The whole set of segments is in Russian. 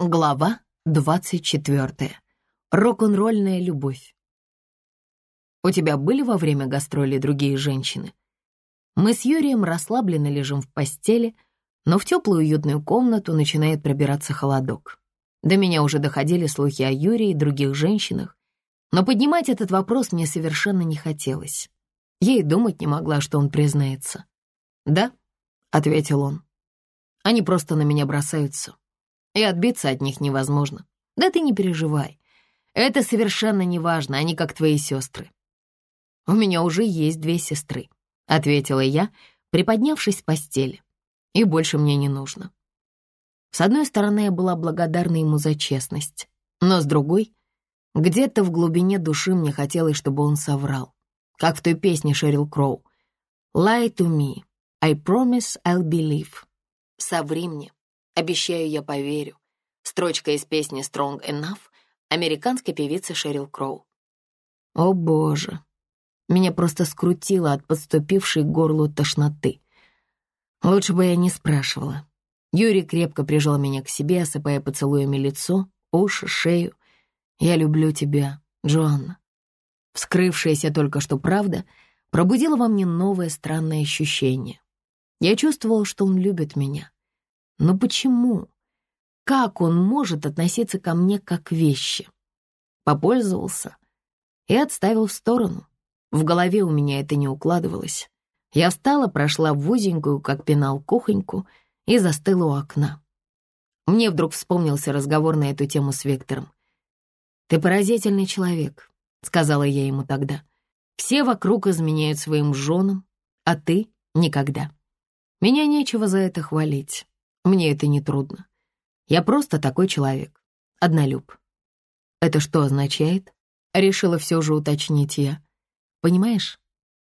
Глава 24. Рок-н-ролльная любовь. У тебя были во время гастролей другие женщины? Мы с Юрием расслабленно лежим в постели, но в теплую уютную комнату начинает пробираться холодок. До меня уже доходили слухи о Юрии и других женщинах, но поднимать этот вопрос мне совершенно не хотелось. Я и думать не могла, что он признается. «Да», — ответил он, — «они просто на меня бросаются» и отбиться от них невозможно. Да ты не переживай. Это совершенно не важно, они как твои сестры. У меня уже есть две сестры, ответила я, приподнявшись с постели. И больше мне не нужно. С одной стороны, я была благодарна ему за честность, но с другой, где-то в глубине души мне хотелось, чтобы он соврал, как в той песне Шерил Кроу. «Lie to me, I promise I'll believe». «Соври мне, Обещаю, я поверю. Строчка из песни «Strong Enough» американской певицы Шерил Кроу. О боже, меня просто скрутило от подступившей к горлу тошноты. Лучше бы я не спрашивала. Юрий крепко прижал меня к себе, осыпая поцелуями лицо, уши, шею. «Я люблю тебя, Джоанна». Вскрывшаяся только что правда пробудила во мне новое странное ощущение. Я чувствовала, что он любит меня, но почему? Как он может относиться ко мне как к вещи? Попользовался и отставил в сторону. В голове у меня это не укладывалось. Я встала, прошла в узенькую, как пенал, кухоньку и застыла у окна. Мне вдруг вспомнился разговор на эту тему с Виктором. «Ты поразительный человек», — сказала я ему тогда. «Все вокруг изменяют своим женам, а ты — никогда. Меня нечего за это хвалить. Мне это не трудно. Я просто такой человек. Однолюб. Это что означает? Решила все же уточнить я. Понимаешь,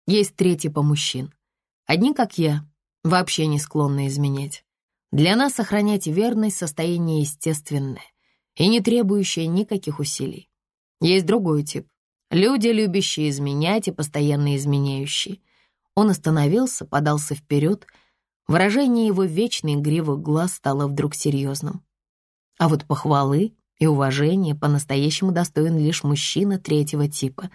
есть три типа мужчин. Одни, как я, вообще не склонны изменять. Для нас сохранять верность состояние естественное и не требующее никаких усилий. Есть другой тип. Люди, любящие изменять и постоянно изменяющие. Он остановился, подался вперед — Выражение его вечной игривых глаз стало вдруг серьезным. А вот похвалы и уважение по-настоящему достоин лишь мужчина третьего типа.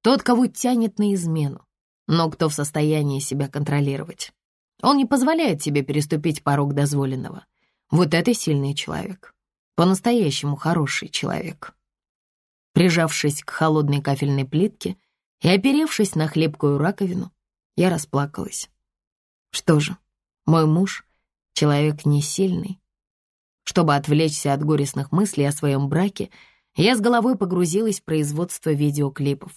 Тот, кого тянет на измену, но кто в состоянии себя контролировать. Он не позволяет себе переступить порог дозволенного. Вот это сильный человек. По-настоящему хороший человек. Прижавшись к холодной кафельной плитке и оперевшись на хлебкую раковину, я расплакалась. Что же, мой муж — человек не сильный. Чтобы отвлечься от горестных мыслей о своем браке, я с головой погрузилась в производство видеоклипов.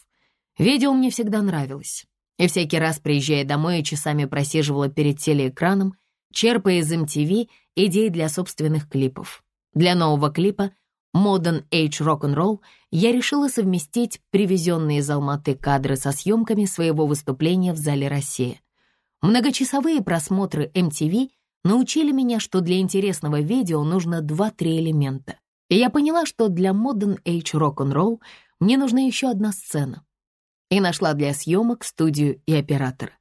Видео мне всегда нравилось. И всякий раз, приезжая домой, я часами просиживала перед телеэкраном, черпая из MTV идеи для собственных клипов. Для нового клипа Modern Age Rock'n'Roll я решила совместить привезенные из Алматы кадры со съемками своего выступления в зале «Россия». Многочасовые просмотры MTV научили меня, что для интересного видео нужно 2-3 элемента. И я поняла, что для Modern Age Rock'n'Roll мне нужна еще одна сцена. И нашла для съемок студию и оператора.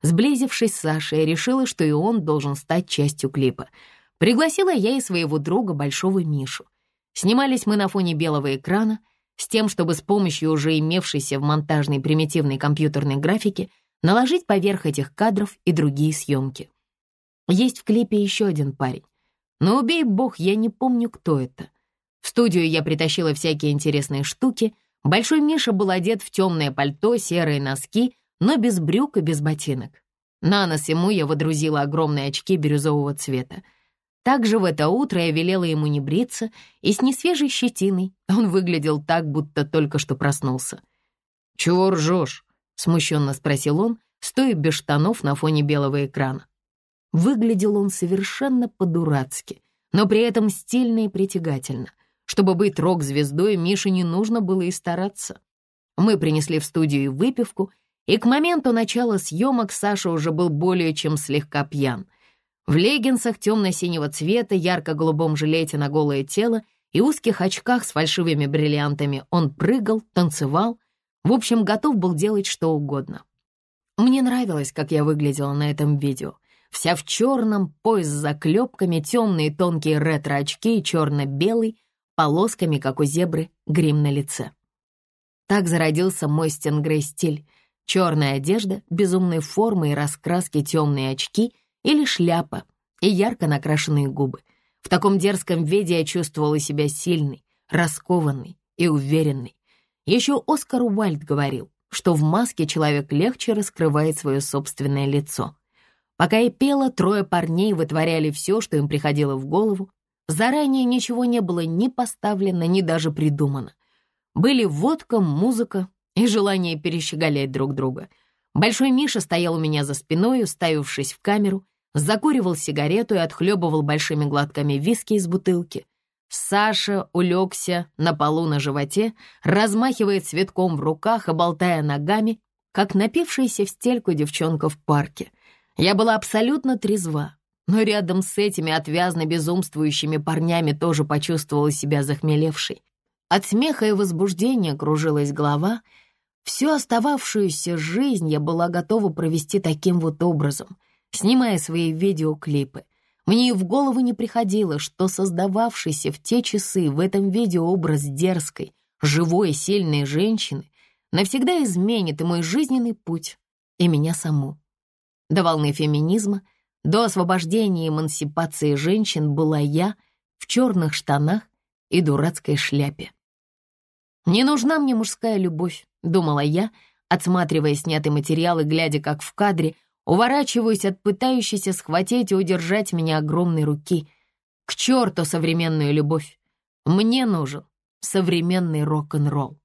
Сблизившись с Сашей, я решила, что и он должен стать частью клипа. Пригласила я и своего друга Большого Мишу. Снимались мы на фоне белого экрана, с тем, чтобы с помощью уже имевшейся в монтажной примитивной компьютерной графики наложить поверх этих кадров и другие съемки. Есть в клипе еще один парень. Но убей бог, я не помню, кто это. В студию я притащила всякие интересные штуки. Большой Миша был одет в темное пальто, серые носки, но без брюк и без ботинок. На нос ему я водрузила огромные очки бирюзового цвета. Также в это утро я велела ему не бриться, и с несвежей щетиной он выглядел так, будто только что проснулся. «Чего ржешь?» Смущенно спросил он, стоя без штанов на фоне белого экрана. Выглядел он совершенно по-дурацки, но при этом стильно и притягательно. Чтобы быть рок-звездой, Мише не нужно было и стараться. Мы принесли в студию выпивку, и к моменту начала съемок Саша уже был более чем слегка пьян. В леггинсах темно-синего цвета, ярко-голубом жилете на голое тело и узких очках с фальшивыми бриллиантами он прыгал, танцевал — в общем, готов был делать что угодно. Мне нравилось, как я выглядела на этом видео. вся в черном, пояс с заклепками, темные тонкие ретро-очки и черно-белый, полосками, как у зебры, грим на лице. Так зародился мой стенгрей стиль. Черная одежда, безумные формы и раскраски, темные очки или шляпа и ярко накрашенные губы. В таком дерзком виде я чувствовала себя сильной, раскованной и уверенной. Еще Оскар Уальд говорил, что в маске человек легче раскрывает свое собственное лицо. Пока я пела, трое парней вытворяли все, что им приходило в голову. Заранее ничего не было ни поставлено, ни даже придумано. Были водка, музыка и желание перещеголять друг друга. Большой Миша стоял у меня за спиной, уставившись в камеру, закуривал сигарету и отхлебывал большими глотками виски из бутылки. Саша улегся на полу на животе, размахивая цветком в руках и болтая ногами, как напившаяся в стельку девчонка в парке. Я была абсолютно трезва, но рядом с этими отвязно безумствующими парнями тоже почувствовала себя захмелевшей. От смеха и возбуждения кружилась голова. Всю остававшуюся жизнь я была готова провести таким вот образом, снимая свои видеоклипы, мне и в голову не приходило, что создававшийся в те часы в этом видео образ дерзкой, живой, сильной женщины навсегда изменит и мой жизненный путь, и меня саму. До волны феминизма, до освобождения и эмансипации женщин была я в черных штанах и дурацкой шляпе. «Не нужна мне мужская любовь», — думала я, отсматривая снятый материал и глядя, как в кадре Уворачиваюсь от пытающейся схватить и удержать меня огромной руки. К черту современную любовь! Мне нужен современный рок-н-ролл.